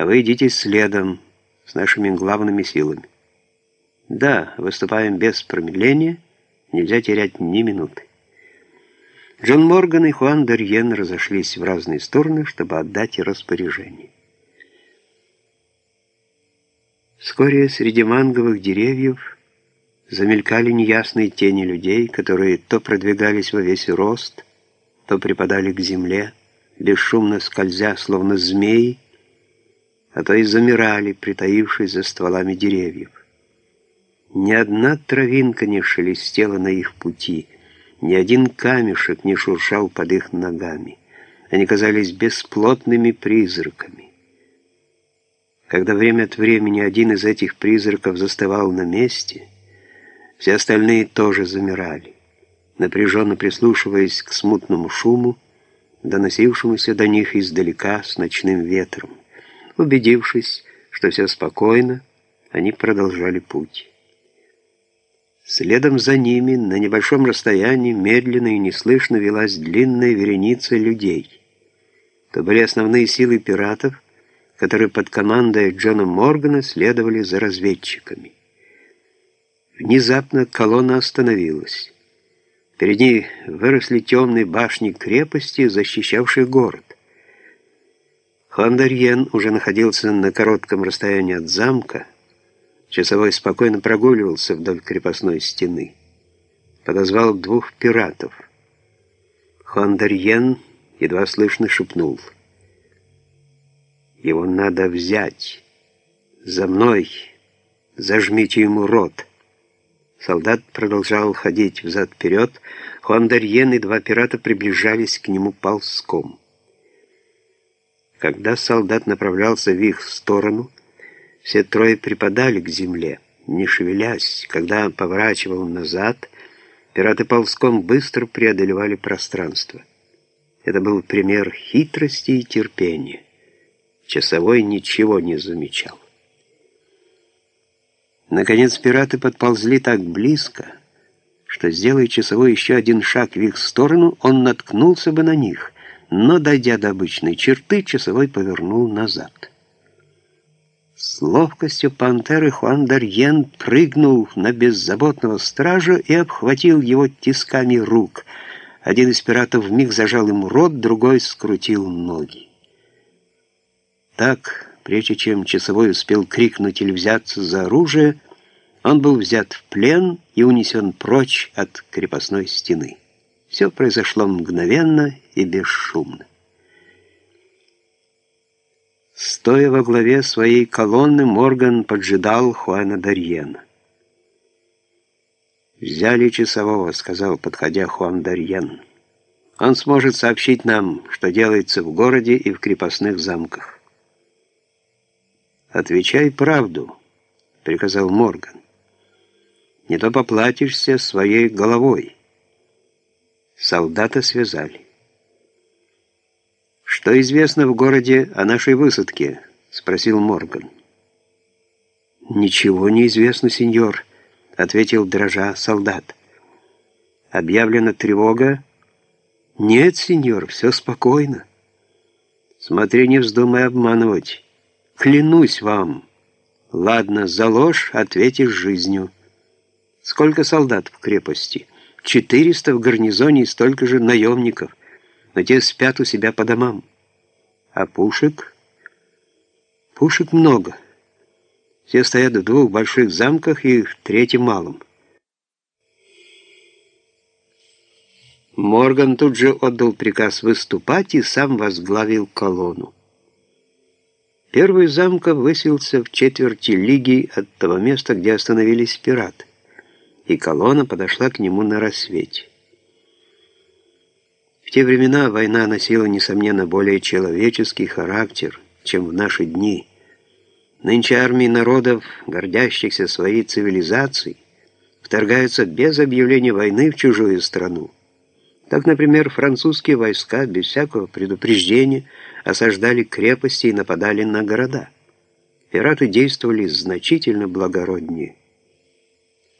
а вы идите следом с нашими главными силами. Да, выступаем без промедления, нельзя терять ни минуты. Джон Морган и Хуан Дерьен разошлись в разные стороны, чтобы отдать распоряжение. Вскоре среди манговых деревьев замелькали неясные тени людей, которые то продвигались во весь рост, то припадали к земле, бесшумно скользя, словно змеи, а то и замирали, притаившись за стволами деревьев. Ни одна травинка не шелестела на их пути, ни один камешек не шуршал под их ногами. Они казались бесплотными призраками. Когда время от времени один из этих призраков застывал на месте, все остальные тоже замирали, напряженно прислушиваясь к смутному шуму, доносившемуся до них издалека с ночным ветром. Убедившись, что все спокойно, они продолжали путь. Следом за ними на небольшом расстоянии медленно и неслышно велась длинная вереница людей. То были основные силы пиратов, которые под командой Джона Моргана следовали за разведчиками. Внезапно колонна остановилась. Перед ней выросли темные башни крепости, защищавшие город. Хуандарьен уже находился на коротком расстоянии от замка. Часовой спокойно прогуливался вдоль крепостной стены. Подозвал двух пиратов. Хуандарьен едва слышно шепнул — его надо взять. За мной. Зажмите ему рот. Солдат продолжал ходить взад-вперед. Хуандарьен и два пирата приближались к нему ползком. Когда солдат направлялся в их сторону, все трое припадали к земле, не шевелясь. Когда поворачивал назад, пираты ползком быстро преодолевали пространство. Это был пример хитрости и терпения. Часовой ничего не замечал. Наконец пираты подползли так близко, что, сделая часовой еще один шаг в их сторону, он наткнулся бы на них, но, дойдя до обычной черты, часовой повернул назад. С ловкостью пантеры Хуан Дарьен прыгнул на беззаботного стража и обхватил его тисками рук. Один из пиратов вмиг зажал ему рот, другой скрутил ноги. Так, прежде чем часовой успел крикнуть или взяться за оружие, он был взят в плен и унесен прочь от крепостной стены. Все произошло мгновенно и бесшумно. Стоя во главе своей колонны, Морган поджидал Хуана Дарьена. «Взяли часового», — сказал, подходя Хуан Дарьен. «Он сможет сообщить нам, что делается в городе и в крепостных замках». «Отвечай правду», — приказал Морган. «Не то поплатишься своей головой». Солдата связали. «Что известно в городе о нашей высадке?» — спросил Морган. «Ничего не известно, сеньор», — ответил дрожа солдат. «Объявлена тревога?» «Нет, сеньор, все спокойно». «Смотри, не вздумай обманывать». Клянусь вам. Ладно, за ложь ответишь жизнью. Сколько солдат в крепости? Четыреста в гарнизоне и столько же наемников. Но те спят у себя по домам. А пушек? Пушек много. Все стоят в двух больших замках и в третьем малом. Морган тут же отдал приказ выступать и сам возглавил колонну. Первый замка высился в четверти лиги от того места, где остановились пираты, и колонна подошла к нему на рассвете. В те времена война носила, несомненно, более человеческий характер, чем в наши дни. Нынче армии народов, гордящихся своей цивилизацией, вторгаются без объявления войны в чужую страну. Так, например, французские войска без всякого предупреждения осаждали крепости и нападали на города. Пираты действовали значительно благороднее.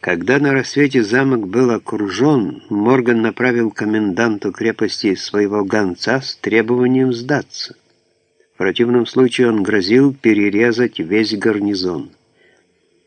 Когда на рассвете замок был окружен, Морган направил коменданту крепости своего гонца с требованием сдаться. противном случае он грозил перерезать весь гарнизон.